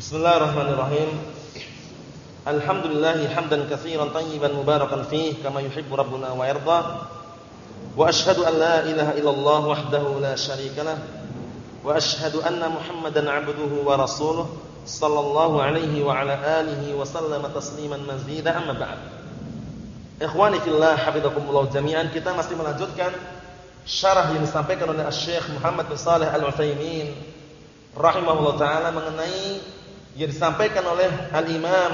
Bismillahirrahmanirrahim. Alhamdulillah hamdan katsiran tayyiban mubarakan fih kama yuhibbu rabbuna wa yarda. Wa ashhadu an la ilaha illallah wahdahu la syarikalah wa ashhadu anna Muhammadan 'abduhu wa rasuluh sallallahu alaihi wa ala alihi wa sallama tasliman mazida amma ba'd. Ikhwani fillah hafizakumullah jami'an kita masih melanjutkan syarah yang disampaikan oleh Syekh Muhammad bin Shalih Al-Utsaimin rahimahullah taala mengenai yang disampaikan oleh Al-Imam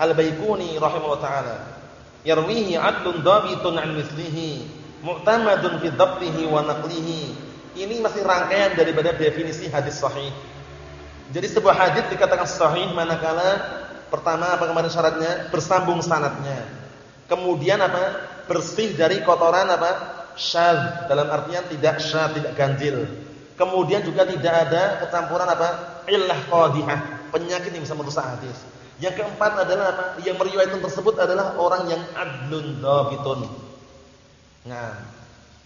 Al-Baiquni rahimahullah taala. Yarwihi 'adlun dhabitun 'an mislihi, mu'tamadun fi dhabtihi wa naqlihi. Ini masih rangkaian daripada definisi hadis sahih. Jadi sebuah hadis dikatakan sahih manakala pertama apa kemarin syaratnya? Bersambung sanatnya. Kemudian apa? Bersih dari kotoran apa? Syadz dalam artian tidak syadz, tidak ganjil. Kemudian juga tidak ada kecampuran apa? Illah qadhihah, penyakit yang bisa merusak hadis. Yang keempat adalah apa? Yang meriwayatkan tersebut adalah orang yang adlun dhabitun. Nah,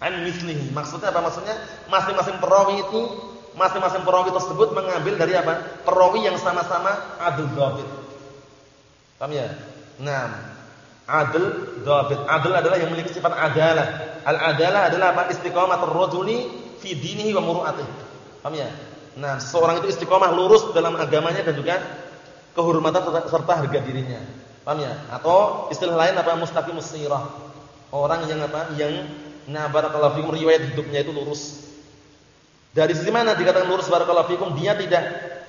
an mislihi. Maksudnya apa maksudnya? Masing-masing perawi itu, masing-masing perawi tersebut mengambil dari apa? Perawi yang sama-sama adl dhabit. Paham ya? Nah, adl dhabit. Adl adalah yang memiliki sifat adalah. Al-adalah adalah apa? Istiqamatur rajuli fi dinihi wa muru'atihi. Paham ya? Nah, seorang itu istiqomah lurus dalam agamanya dan juga kehormatan serta harga dirinya. Paham ya? Atau istilah lain apa? Mustaqimus sirah. Orang yang apa? Yang na barakallahu fikum riwayat hidupnya itu lurus. Dari sisi mana dikatakan lurus barakallahu fikum? Dia tidak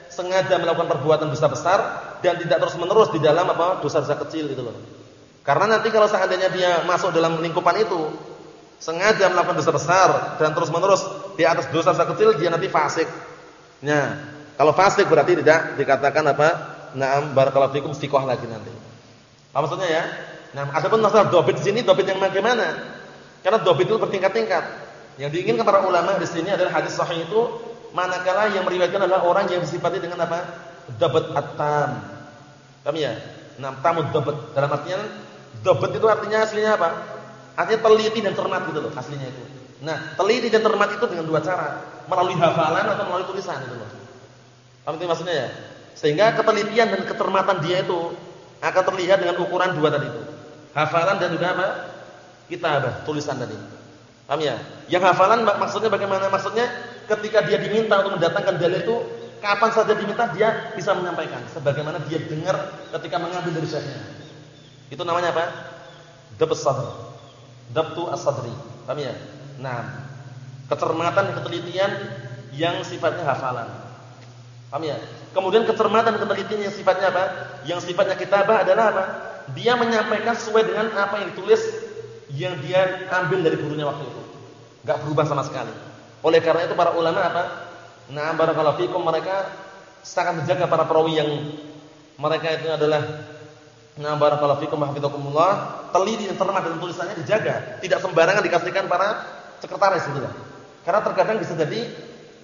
sengaja melakukan perbuatan dosa besar dan tidak terus-menerus di dalam apa? dosa-dosa kecil itu loh. Karena nanti kalau seandainya dia masuk dalam lingkupan itu, sengaja melakukan dosa besar dan terus-menerus di atas dosa-dosa kecil dia nanti fasik. Nah, kalau fasik berarti tidak dikatakan apa? Naam barakallahu fikum istiqoh lagi nanti. Apa maksudnya ya? Nah, adapun masalah dobit di sini dobit yang bagaimana? Karena dobit itu bertingkat-tingkat. Yang diinginkan para ulama di sini adalah hadis sahih itu manakala yang meriwayatkan adalah orang yang disifati dengan apa? Dabat at-tam. Kami ya? Nah, tamu dabat dalam artian dabat itu artinya aslinya apa? Artinya teliti dan cermat gitu loh aslinya itu. Nah, teliti dan cermat itu dengan dua cara, melalui hafalan atau melalui tulisan itu loh. Paham itu maksudnya ya? Sehingga ketelitian dan kecermatan dia itu akan terlihat dengan ukuran dua tadi itu. Hafalan dan juga apa? Kitabah, tulisan tadi. Paham ya? Yang hafalan maksudnya bagaimana? Maksudnya ketika dia diminta untuk mendatangkan dalil itu kapan saja diminta dia bisa menyampaikan sebagaimana dia dengar ketika mengambil dari syekhnya. Itu namanya apa? Dabas sadr. Dabtu as-sadri. Paham ya? Nah, kecermatan dan ketelitian yang sifatnya hafalan. Paham ya? Kemudian kecermatan dan ketelitian yang sifatnya apa? Yang sifatnya kitabah adalah apa? Dia menyampaikan sesuai dengan apa yang ditulis yang dia ambil dari gurunya waktu itu. Enggak berubah sama sekali. Oleh karena itu para ulama apa? Nah, barakallahu fikum mereka sangat menjaga para perawi yang mereka itu adalah Nah barakallahu fikum hafizakumullah, teliti dan cermat dalam tulisannya dijaga, tidak sembarangan dikasihkan para sekretaris gitu lah. Karena terkadang bisa jadi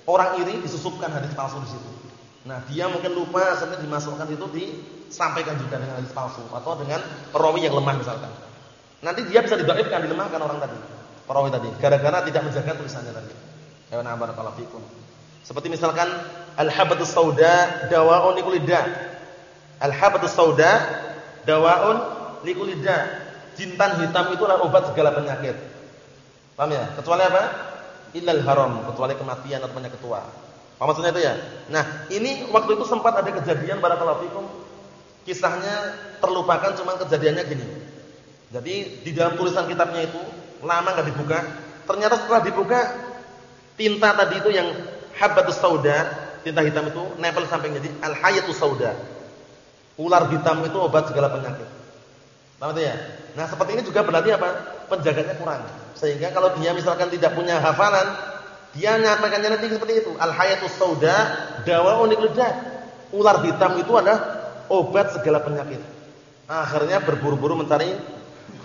orang iri disusupkan hadis palsu di situ. Nah, dia mungkin lupa sampai dimasukkan itu disampaikan juga dengan hadis palsu atau dengan perawi yang lemah misalkan. Nanti dia bisa didaifkan, dilemahkan orang tadi. Perawi tadi gara-gara tidak menjaga tulisannya tadi. Ya nah barakallahu fikum. Seperti misalkan al-habatus sauda dawa'un likulida. Al-habatus sauda dawaun likulida. Jintan hitam itu adalah obat segala penyakit. Paham ya? Kecuali apa? Illal haram, kecuali kematian atau penyakit tua. Apa maksudnya itu ya? Nah, ini waktu itu sempat ada kejadian barakallahu fikum. Kisahnya terlupakan cuman kejadiannya gini. Jadi di dalam tulisan kitabnya itu lama enggak dibuka. Ternyata setelah dibuka tinta tadi itu yang habbatus sauda, tinta hitam itu nempel samping jadi al-hayatus sauda. Ular hitam itu obat segala penyakit. Paham ya? Nah, seperti ini juga berarti apa? Penjaganya kurang. Sehingga kalau dia misalkan tidak punya hafalan, dia nyatakannya nanti seperti itu. Al-hayatus sauda dawaun lidah. Ular hitam itu adalah obat segala penyakit. Akhirnya berburu-buru mencari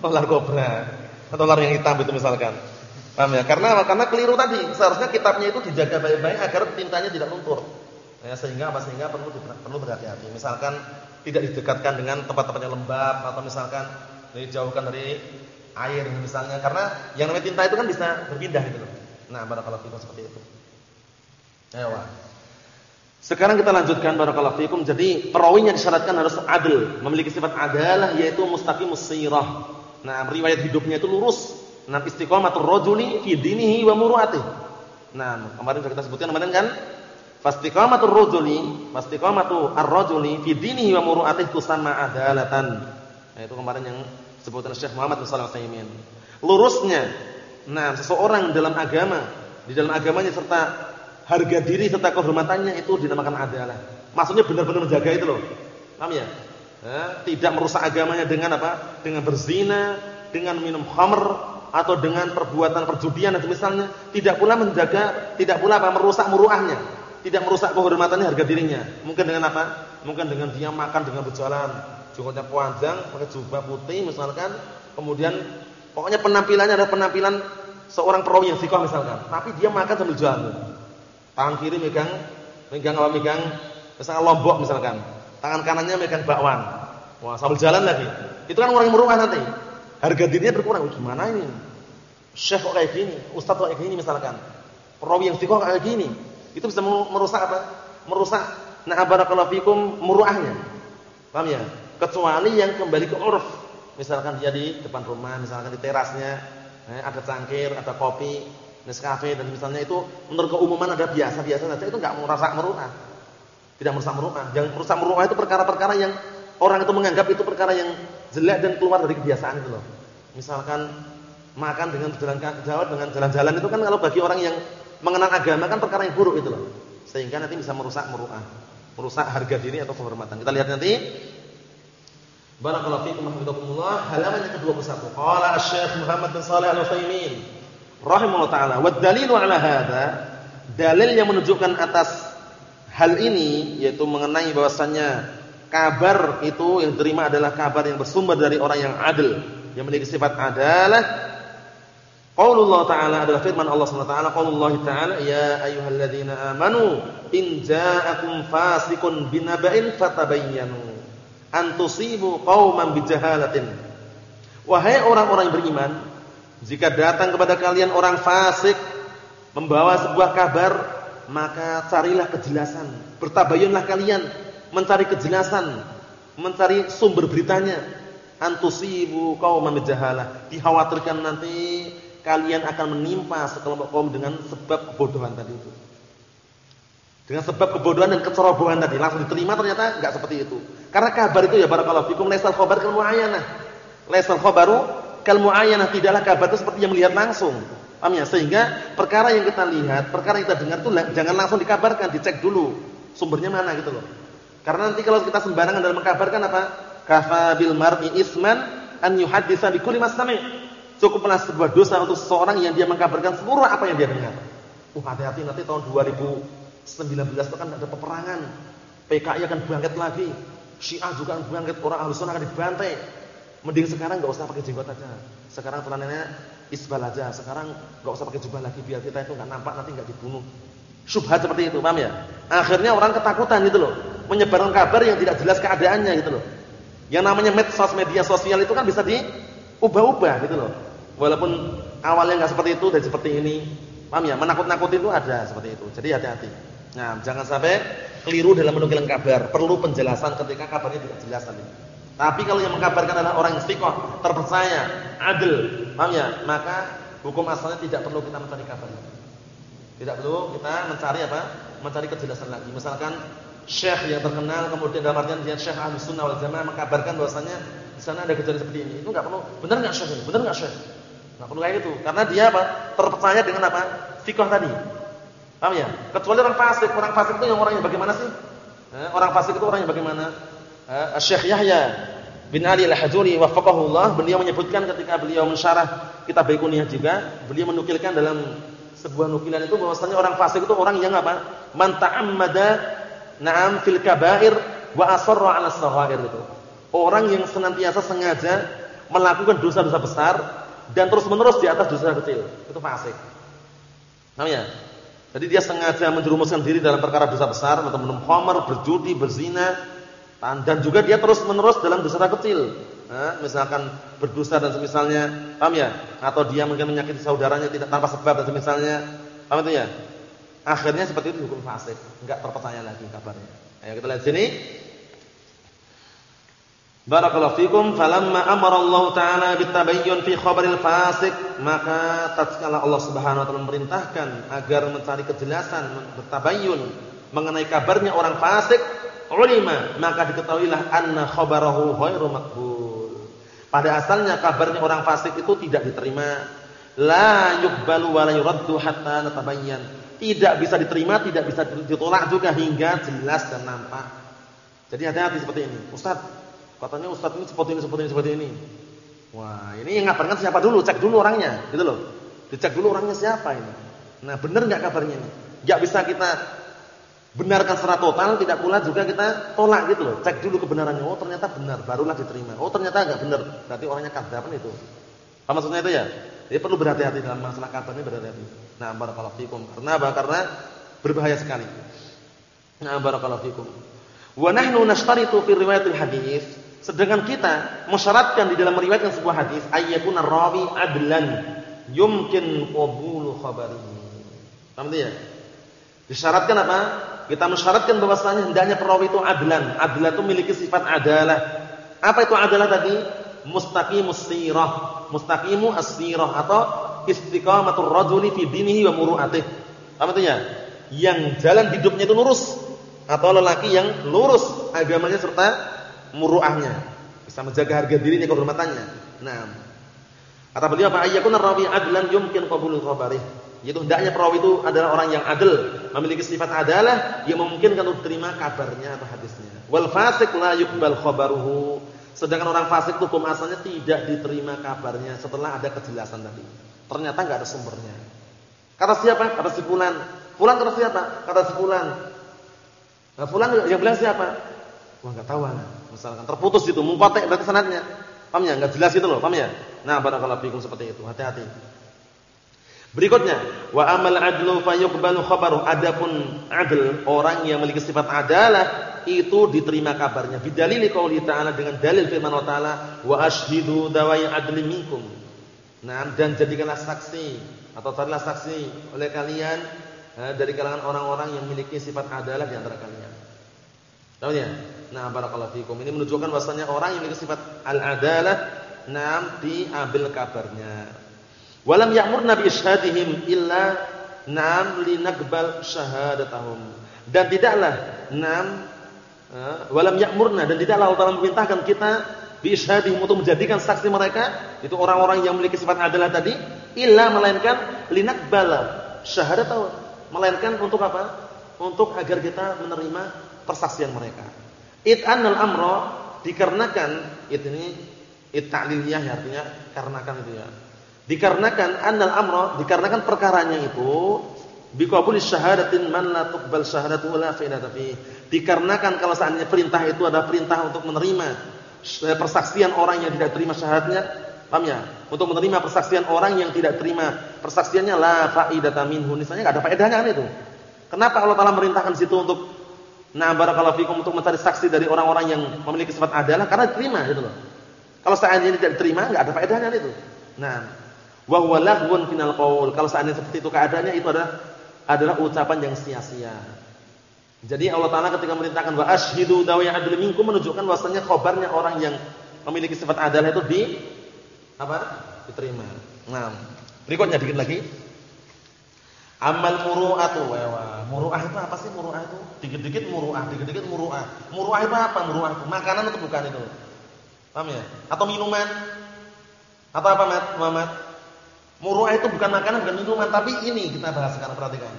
ular kobra atau ular yang hitam itu misalkan. Paham ya? Karena karena keliru tadi. Seharusnya kitabnya itu dijaga baik-baik agar tintanya tidak luntur. Ya, sehingga apa? Sehingga perlu perlu berhati-hati. Misalkan tidak didekatkan dengan tempat-tempat yang lembab atau misalkan dijauhkan dari air misalnya karena yang namanya tinta itu kan bisa berpindah gitu loh. Nah, barakallahu fikum seperti itu. Ayo. Sekarang kita lanjutkan barakallahu fikum. Jadi perawinya disyaratkan harus adil, memiliki sifat adalah yaitu mustaqimus sirah. Nah, riwayat hidupnya itu lurus. Nah, istiqomatur rajuli fi dinihi wa muru'atihi. Nah, kemarin sudah kita sebutkan kemarin kan? Fastiqamatur rajuli, fastiqamatu ar-rajuli fi dinihi wa muru'atihi tusamma adalatan. Nah, itu kemarin yang sebutan Syekh Muhammad bin Shalih Al-Utsaimin. Lurusnya nah seseorang dalam agama, di dalam agamanya serta harga diri serta kehormatannya itu dinamakan adalah. Maksudnya benar-benar menjaga itu loh. Paham ya? Tidak merusak agamanya dengan apa? Dengan berzina, dengan minum khamr atau dengan perbuatan perjudian dan misalnya, tidak pula menjaga, tidak pula apa? merusak muruahnya, tidak merusak kehormatannya harga dirinya. Mungkin dengan apa? Mungkin dengan dia makan dengan berjalan, jenggotnya panjang, pakai jubah putih misalkan, kemudian pokoknya penampilannya adalah penampilan seorang perawi yang sikoh misalkan, tapi dia makan sambil jalan. Tangan kiri megang megang apa megang misalkan lombok misalkan. Tangan kanannya megang bakwan. Wah, sambil jalan lagi. Itu kan orang yang nanti. Harga dirinya berkurang. Gimana ini? Syekh kok kayak gini, ustaz kok kayak gini misalkan. Perawi yang sikoh kayak gini. Itu bisa merusak apa? Merusak nah barakallahu fikum muruahnya. Paham ya? Kecuali yang kembali ke urf. Misalkan dia di depan rumah, misalkan di terasnya, eh, ada cangkir, ada kopi, Nescafe dan misalnya itu menurut keumuman ada biasa-biasa saja itu enggak merusak meruah. Tidak merusak meruah. Yang merusak meruah itu perkara-perkara yang orang itu menganggap itu perkara yang jelek dan keluar dari kebiasaan itu loh. Misalkan makan dengan jalan jalan dengan jalan-jalan itu kan kalau bagi orang yang mengenal agama kan perkara yang buruk itu loh. Sehingga nanti bisa merusak meruah. Merusak harga diri atau kehormatan. Kita lihat nanti Barakallahu fiikum wa halaman yang ke-21. Qala Asy-Syaikh Muhammad bin Shalih Al-Utsaimin rahimahullah taala. Wa dalilu ala hadza, dalil yang menunjukkan atas hal ini yaitu mengenai bahwasannya kabar itu yang terima adalah kabar yang bersumber dari orang yang adil, yang memiliki sifat adalah Qaulullah ta'ala adalah firman Allah Subhanahu wa taala, qaulullah ta'ala ya ayyuhalladzina amanu in ja'akum fasiqun binaba'in fatabayyanu an tusibu qauman bijahalatin. Wahai orang-orang yang beriman, jika datang kepada kalian orang fasik membawa sebuah kabar, maka carilah kejelasan. Bertabayunlah kalian mencari kejelasan, mencari sumber beritanya. Antusibu qauman jahalah. Dikhawatirkan nanti kalian akan menimpa sekelompok kaum dengan sebab kebodohan tadi itu. Dengan sebab kebodohan dan kecerobohan tadi langsung diterima ternyata enggak seperti itu. Karena kabar itu ya barakallahu fikum laisal khabar kal muayyanah. Laisal khabaru kal muayyanah tidaklah kabar itu seperti yang melihat langsung. Paham ya? Sehingga perkara yang kita lihat, perkara yang kita dengar itu jangan langsung dikabarkan, dicek dulu sumbernya mana gitu loh. Karena nanti kalau kita sembarangan dalam mengkabarkan apa? Kafa bil mar'i isman an yuhaddisa bi kulli masami'. Cukuplah sebuah dosa untuk seseorang yang dia mengkabarkan seluruh apa yang dia dengar. Uh, hati-hati nanti tahun 2019 itu kan ada peperangan. PKI akan bangkit lagi. Syiah juga akan bangkit, orang Ahlus Sunnah akan dibantai. Mending sekarang enggak usah pakai jenggot aja. Sekarang celananya isbal aja. Sekarang enggak usah pakai jubah lagi biar kita itu enggak nampak nanti enggak dibunuh. Syubhat seperti itu, paham ya? Akhirnya orang ketakutan gitu loh. Menyebarkan kabar yang tidak jelas keadaannya gitu loh. Yang namanya medsos media sosial itu kan bisa diubah-ubah gitu loh. Walaupun awalnya enggak seperti itu dan seperti ini. Paham ya? Menakut-nakuti itu ada seperti itu. Jadi hati-hati. Nah, jangan sampai keliru dalam menukilkan kabar. Perlu penjelasan ketika kabarnya tidak jelas tadi. Tapi kalau yang mengkabarkan adalah orang yang istiqomah, terpercaya, adil, paham ya? Maka hukum asalnya tidak perlu kita mencari kabar. Tidak perlu kita mencari apa? Mencari kejelasan lagi. Misalkan syekh yang terkenal kemudian dalam artian dia syekh Ahlus Sunnah wal Jamaah mengkabarkan bahwasanya di sana ada kejadian seperti ini. Itu enggak perlu. Benar enggak syekh? Benar enggak syekh? Enggak perlu kayak gitu. Karena dia apa? Terpercaya dengan apa? Fiqh tadi. Paham ya? Kecuali orang fasik. Orang fasik itu yang orang yang bagaimana sih? Eh, orang fasik itu orang yang bagaimana? Eh, Syekh Yahya bin Ali Al-Hajuri wafaqahullah beliau menyebutkan ketika beliau mensyarah kitab Baiquniyah juga beliau menukilkan dalam sebuah nukilan itu bahwasanya orang fasik itu orang yang apa man ta'ammada na'am fil kaba'ir wa asarra 'ala saghair itu orang yang senantiasa sengaja melakukan dosa-dosa besar dan terus-menerus di atas dosa kecil itu fasik namanya jadi dia sengaja menjerumuskan diri dalam perkara dosa besar atau minum khamar berjudi berzina dan juga dia terus-menerus dalam dosa kecil. Nah, misalkan berdosa dan semisalnya, paham ya? Atau dia mungkin menyakiti saudaranya tidak tanpa sebab dan semisalnya. Paham itu ya? Akhirnya seperti itu hukum fasik, enggak terpercaya lagi kabarnya. Ayo kita lihat sini. Barakallahu fikum falamma amara Allah taala bitabayyun fi khabaril fasik maka tatkala Allah Subhanahu wa taala memerintahkan agar mencari kejelasan bertabayyun mengenai kabarnya orang fasik ulima maka diketahuilah anna khabarahu ghairu maqbul. Pada asalnya kabarnya orang fasik itu tidak diterima. La yuqbalu wa la yuraddu hatta natabayyan. Tidak bisa diterima tidak bisa ditolak juga hingga jelas dan nampak. Jadi hati-hati seperti ini. Ustaz Katanya ustaz ini seperti ini, seperti ini, seperti ini. Wah, ini yang ngabarkan siapa dulu? Cek dulu orangnya, gitu loh. Dicek dulu orangnya siapa ini. Nah, benar enggak kabarnya ini? Enggak bisa kita benarkan secara total, tidak pula juga kita tolak gitu loh. Cek dulu kebenarannya. Oh, ternyata benar, barulah diterima. Oh, ternyata enggak benar. Berarti orangnya kadzaban itu. Apa maksudnya itu ya? Jadi perlu berhati-hati dalam masalah kabar ini berhati-hati. Nah, barakallahu fikum. Karena apa? Karena berbahaya sekali. Nah, barakallahu fikum. Wa nahnu nashtaritu fi riwayatil hadis Sedangkan kita mensyaratkan di dalam meriwayatkan sebuah hadis ayyakun rawi adlan yumkin qabulu khabarihi. Paham ya? Disyaratkan apa? Kita mensyaratkan bahwasanya hendaknya perawi itu adlan. Adlan itu memiliki sifat adalah. Apa itu adalah tadi? Mustaqimus sirah. Mustaqimu as-sirah atau istiqamatur rajuli fi dinihi wa muru'atih. Paham itu ya? Yang jalan hidupnya itu lurus atau lelaki yang lurus agamanya serta muruahnya, bisa menjaga harga dirinya kehormatannya. Nah, kata beliau apa ayyakun rawi adlan yumkin qabulul khabarih. Yaitu hendaknya perawi itu adalah orang yang adil, memiliki sifat adalah yang memungkinkan untuk terima kabarnya atau hadisnya. Wal fasik la yuqbal khabaruhu. Sedangkan orang fasik hukum asalnya tidak diterima kabarnya setelah ada kejelasan tadi. Ternyata enggak ada sumbernya. Kata siapa? Kata si fulan. Fulan kata siapa? Kata si fulan. Nah, fulan yang bilang siapa? Wah enggak tahu ana. Misalkan terputus itu, mungkotek berarti sanadnya. Paham ya? Enggak jelas itu loh, paham ya? Nah, barakallahu fikum seperti itu. Hati-hati. Berikutnya, wa amal adlu fayuqbalu khabaru. Adapun adl, orang yang memiliki sifat adalah itu diterima kabarnya. Bidalili qauli ta'ala dengan dalil firman Allah Ta'ala, wa ashhidu dawai adli minkum. Nah, dan jadikanlah saksi atau carilah saksi oleh kalian eh, dari kalangan orang-orang yang memiliki sifat adalah di antara kalian. Tahu ya? Nah, barakallahu fikum. Ini menunjukkan bahwasanya orang yang memiliki sifat al-adalah nam diambil kabarnya. Walam ya'murna bi isyhadihim illa nam linaqbal syahadatahum. Dan tidaklah nam uh, walam ya'murna dan tidaklah Allah memerintahkan kita bi isyhadihim untuk menjadikan saksi mereka itu orang-orang yang memiliki sifat adalah tadi illa melainkan linaqbal syahadatahum. Melainkan untuk apa? Untuk agar kita menerima persaksian mereka. It anal amro dikarenakan it ini it ta'liliyah ya, artinya karenakan itu ya. Dikarenakan annal amro dikarenakan perkaranya itu biqabuli syahadatin man la tuqbal syahadatu la fa'idata fi. Dikarenakan kalau seandainya perintah itu adalah perintah untuk menerima persaksian orang yang tidak terima syahadatnya, paham ya? Untuk menerima persaksian orang yang tidak terima persaksiannya la fa'idata minhu. Misalnya enggak ada faedahnya kan itu. Kenapa Allah Taala merintahkan situ untuk Nah, barakallahu fikum untuk mencari saksi dari orang-orang yang memiliki sifat adalah karena diterima gitu loh. Kalau seandainya tidak diterima, enggak ada faedahnya itu. Nah, wa huwa final qaul. Kalau seandainya seperti itu keadaannya itu adalah adalah ucapan yang sia-sia. Jadi Allah Taala ketika memerintahkan wa asyhidu dawi adl minkum menunjukkan bahwasanya khabarnya orang yang memiliki sifat adalah itu di apa? diterima. Nah, berikutnya dikit lagi. Amal muru'atu. Muru'ah itu apa sih muru'ah itu? Dikit-dikit muru'ah, dikit-dikit muru'ah. Muru'ah itu apa muru'ah itu? Makanan atau bukan itu? Paham ya? Atau minuman? Atau apa Mat? Muhammad? Muru'ah itu bukan makanan, bukan minuman, tapi ini kita bahas sekarang perhatikan.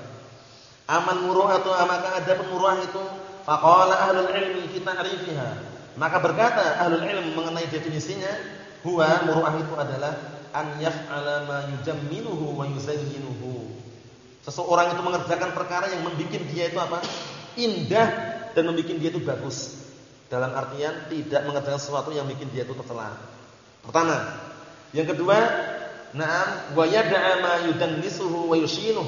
Amal muru'ah itu maka ada muru'ah itu faqala ahlul ilmi kita ta'rifiha. Maka berkata ahlul ilm mengenai definisinya, huwa muru'ah itu adalah an yaf'ala ma yujamminuhu wa yuzayyinuhu Seseorang itu mengerjakan perkara yang membuat dia itu apa? Indah dan membuat dia itu bagus. Dalam artian tidak mengerjakan sesuatu yang bikin dia itu tercela. Pertama. Yang kedua, na'am wa yada'a ma yudannisuhu wa yushinuh.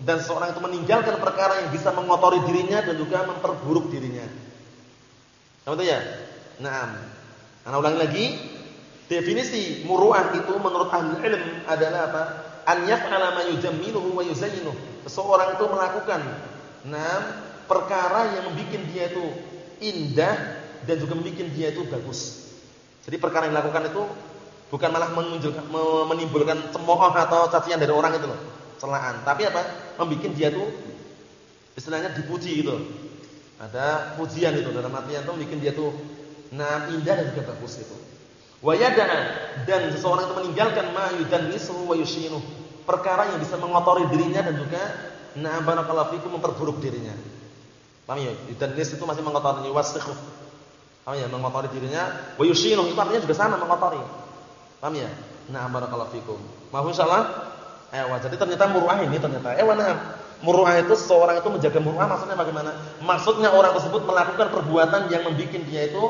Dan seorang itu meninggalkan perkara yang bisa mengotori dirinya dan juga memperburuk dirinya. Apa itu ya? Naam. Ana ulangi lagi. Definisi muru'ah itu menurut ahli ilm adalah apa? An yaf'ala ma yujammiluhu wa. Seseorang itu melakukan nah perkara yang membuat dia itu indah dan juga membuat dia itu bagus. Jadi perkara yang dilakukan itu bukan malah menimbulkan cemooh atau cacian dari orang itu loh, celaan. Tapi apa? Membuat dia itu istilahnya dipuji gitu. Ada pujian itu dalam artian itu membuat dia itu nah indah dan juga bagus itu. Wa dan seseorang itu meninggalkan ma yudannisu wa yushinu. Perkara yang bisa mengotori dirinya dan juga na barakallahu fikum memperburuk dirinya. Paham ya? Yudannis itu masih mengotori wasikhu. Paham ya? Mengotori dirinya wa yushinu itu artinya juga sama mengotori. Paham ya? Nah barakallahu fikum. Mohon insyaallah. Jadi ternyata muruah ini ternyata. Eh, nah. Muruah itu seseorang itu menjaga muruah maksudnya bagaimana? Maksudnya orang tersebut melakukan perbuatan yang membuat dia itu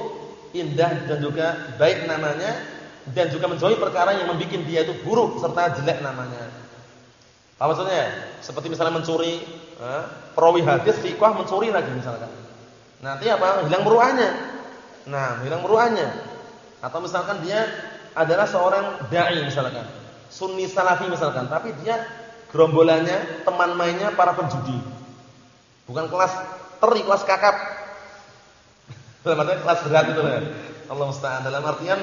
indah dan juga baik namanya dan juga menjauhi perkara yang membuat dia itu buruk serta jelek namanya. Apa maksudnya? Seperti misalnya mencuri, eh, perawi hadis fiqh mencuri lagi misalkan. Nanti apa? Hilang meruahnya. Nah, hilang meruahnya. Atau misalkan dia adalah seorang dai misalkan, sunni salafi misalkan, tapi dia gerombolannya, teman mainnya para penjudi. Bukan kelas teri, kelas kakap. Dalam artian kelas berat itu loh. Allah musta'an. Dalam artian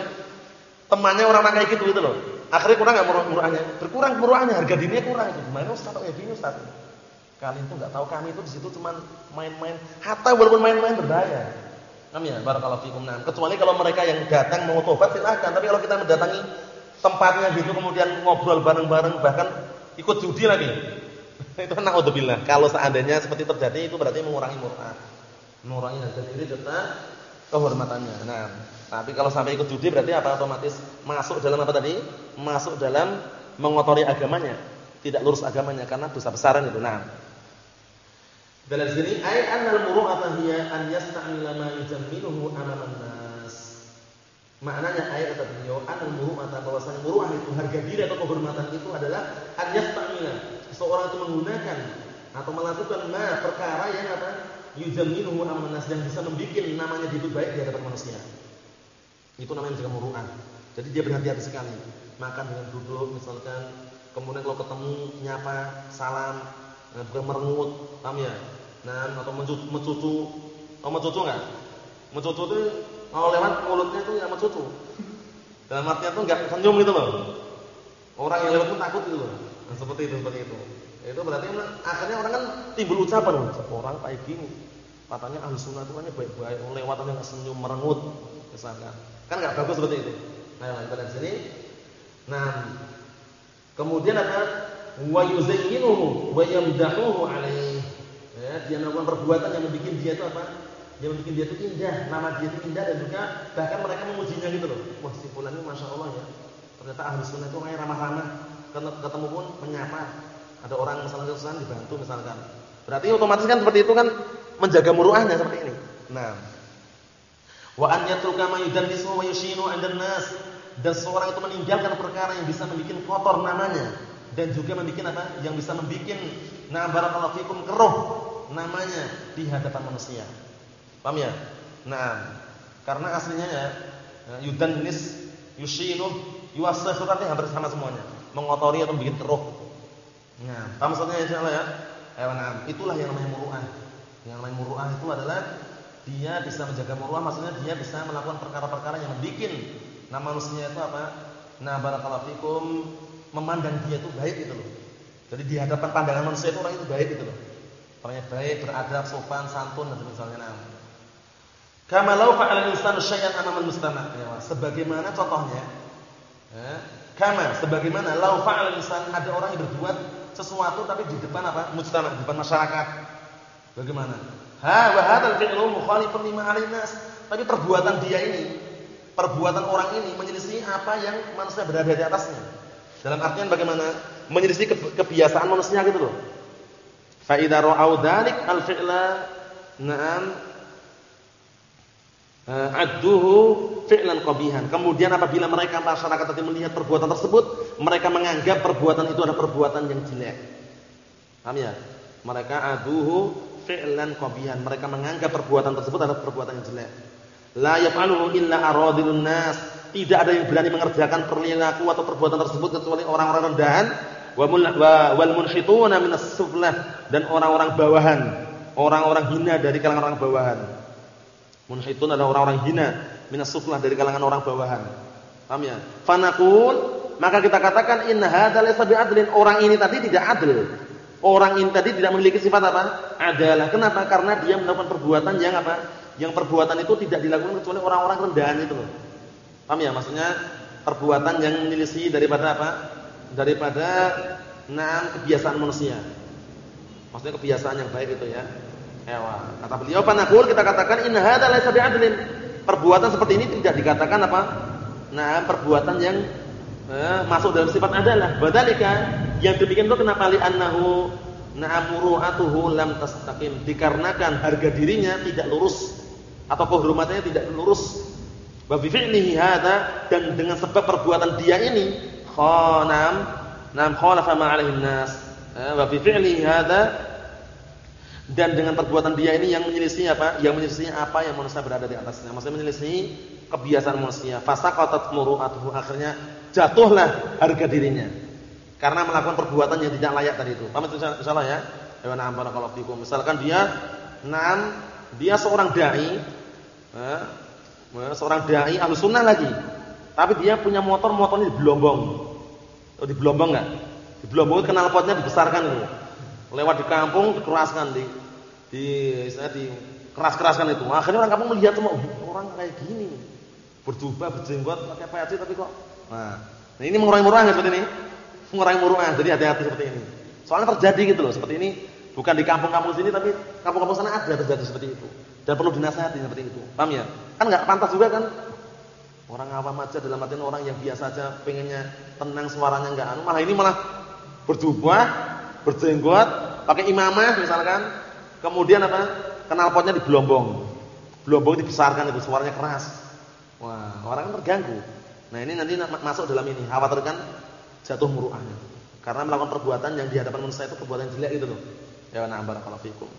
temannya orang-orang kayak gitu itu loh. Akhirnya kurang enggak murahnya? Berkurang murahnya, harga dirinya kurang itu. Gimana Ustaz kayak gini Ustaz? Kalian itu enggak tahu kami itu di situ cuma main-main. Hatta walaupun main-main berbahaya. Amin ya, barakallahu fikum. Nah, kecuali kalau mereka yang datang mau tobat silakan, tapi kalau kita mendatangi tempatnya gitu kemudian ngobrol bareng-bareng bahkan ikut judi lagi. itu naudzubillah. Kalau seandainya seperti terjadi itu berarti mengurangi murah mengurangi harga diri serta kehormatannya. Nah, tapi kalau sampai ikut judi berarti apa otomatis masuk dalam apa tadi? Masuk dalam mengotori agamanya, tidak lurus agamanya karena dosa besaran itu. Nah, dalam sini ay annal muru'ata hiya an yasta'mila ma yujammiluhu amaman nas. Maknanya ayat kata beliau annal muru'ata bahwasanya muru'ah itu harga diri atau kehormatan itu adalah an yasta'mila seorang itu menggunakan atau melakukan ma perkara yang apa? yuzamminuhu amanas yang bisa membuat namanya itu baik di hadapan manusia. Itu namanya juga muru'ah. Jadi dia berhati-hati sekali. Makan dengan duduk misalkan, kemudian kalau ketemu nyapa, salam, nah, bukan merengut, paham ya? Nah, atau mencucu. Oh, mencucu enggak? Mencucu itu kalau lewat mulutnya itu ya mencucu. Dalam artinya itu enggak senyum gitu loh. Orang yang lewat pun takut gitu loh. Nah, seperti itu, seperti itu. Itu berarti akhirnya orang kan timbul ucapan orang kayak gini. Katanya ahli sunnah itu kan baik-baik, lewatannya nggak senyum merengut misalkan. Kan nggak bagus seperti itu. Nah, kita lihat sini. Nah, kemudian ada wa yuzayyinuhu wa yamdahuhu alaihi. Ya, dia melakukan perbuatan yang membuat dia itu apa? Yang membuat dia itu indah, nama dia itu indah dan juga bahkan mereka memujinya gitu loh. Wah, si ini Masya Allah ya. Ternyata ahli sunnah itu kayak ramah-ramah. Ketemu pun menyapa. Ada orang misalnya kesusahan dibantu misalkan. Berarti otomatis kan seperti itu kan menjaga muruahnya seperti ini. Nah, wa an yatruka ma yudannisu wa dan seorang itu meninggalkan perkara yang bisa membuat kotor namanya dan juga membuat apa? Yang bisa membuat na barakallahu fikum keruh namanya di hadapan manusia. Paham ya? Nah, karena aslinya ya yudannis, yushinu, yuwasakhu artinya hampir sama semuanya. Mengotori atau membuat keruh. Nah, paham maksudnya insyaallah ya? Ayo, nah, itulah yang namanya muruah. Yang lain muruah itu adalah dia bisa menjaga muruah maksudnya dia bisa melakukan perkara-perkara yang membuat nama manusia itu apa? Nah, barakallahu fikum memandang dia itu baik itu loh. Jadi di hadapan pandangan manusia itu orang itu baik itu loh. Orangnya baik, beradab, sopan, santun dan misalnya nah. Kama law fa'ala insanu syai'an amama mustama' ya, sebagaimana contohnya ya, kama sebagaimana law fa'ala insan ada orang yang berbuat sesuatu tapi di depan apa? mustama' di depan masyarakat Bagaimana? Ha wa hadzal fi'lu mukhalifun lima alinas. Tapi perbuatan dia ini, perbuatan orang ini menyelisih apa yang manusia berada di atasnya. Dalam artian bagaimana? Menyelisih kebiasaan manusia gitu loh. Fa idza ra'au dzalik al-fi'la na'am eh, adduhu fi'lan qabihan. Kemudian apabila mereka masyarakat tadi melihat perbuatan tersebut, mereka menganggap perbuatan itu adalah perbuatan yang jelek. Paham ya? Mereka aduhu fi'lan qabihan. Mereka menganggap perbuatan tersebut adalah perbuatan yang jelek. La yaf'aluhu illa aradilun nas. Tidak ada yang berani mengerjakan perilaku atau perbuatan tersebut kecuali orang-orang rendahan wal munhituna minas suflah dan orang-orang bawahan, orang-orang hina dari kalangan orang bawahan. Munhitun adalah orang-orang hina minas suflah dari kalangan orang bawahan. Paham ya? Fanaqul maka kita katakan in hadzal laysa bi'adlin. Orang ini tadi tidak adil. Orang ini tadi tidak memiliki sifat apa? Adalah. Kenapa? Karena dia melakukan perbuatan yang apa? Yang perbuatan itu tidak dilakukan kecuali orang-orang rendahan itu loh. Paham ya? Maksudnya perbuatan yang menyelisih daripada apa? Daripada enam kebiasaan manusia. Maksudnya kebiasaan yang baik itu ya. Ewa. Kata beliau, "Panaqul kita katakan in hadzal laysa bi'adlin." Perbuatan seperti ini tidak dikatakan apa? Nah, perbuatan yang eh, masuk dalam sifat adalah. Badalika yang demikian itu kenapa li annahu na'amuru'atuhu lam tastaqim dikarenakan harga dirinya tidak lurus atau kehormatannya tidak lurus. Wa fi fi'lihi hadza dan dengan sebab perbuatan dia ini khanam nam khalafa ma 'alaihi nas. Wa fi fi'lihi hadza dan dengan perbuatan dia ini yang menyelisih apa? Yang menyelisih apa yang manusia berada di atasnya. Maksudnya menyelisih kebiasaan manusia. Fasaqatat muru'atuhu akhirnya jatuhlah harga dirinya. Karena melakukan perbuatan yang tidak layak tadi itu. Paham itu insyaallah ya? Ya na'am barakallahu fikum. Misalkan dia enam dia seorang dai eh, seorang dai Ahlus Sunnah lagi. Tapi dia punya motor, motornya di Blombong. Oh, di Blombong enggak? Di Blombong knalpotnya dibesarkan itu lewat di kampung dikeraskan di di istilah di keras-keraskan itu. Akhirnya orang kampung melihat semua orang kayak gini. Berjubah, berjenggot, pakai peci tapi kok. Nah, nah ini mengurangi murah seperti ini. Mengurangi murah. Jadi hati-hati seperti ini. Soalnya terjadi gitu loh, seperti ini bukan di kampung-kampung sini tapi kampung-kampung sana ada terjadi seperti itu. Dan perlu dinasihati seperti itu. Paham ya? Kan enggak pantas juga kan Orang awam aja dalam artian orang yang biasa aja pengennya tenang suaranya enggak anu, malah ini malah berjubah berjenggot, pakai imamah misalkan, kemudian apa? Knalpotnya dibelombong. Belombong dibesarkan itu suaranya keras. Wah, orang kan terganggu. Nah, ini nanti masuk dalam ini, khawatirkan jatuh muruahnya. Karena melakukan perbuatan yang di hadapan manusia itu perbuatan jelek gitu loh. Ya na barakallahu fikum.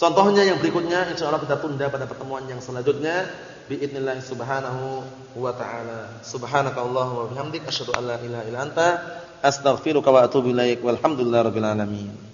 Contohnya yang berikutnya insyaallah kita tunda pada pertemuan yang selanjutnya biidznillah subhanahu wa taala. Subhanakallahumma wa bihamdika asyhadu an la ilaha illa anta astaghfiruka wa atubu ilaik. Walhamdulillahirabbil alamin.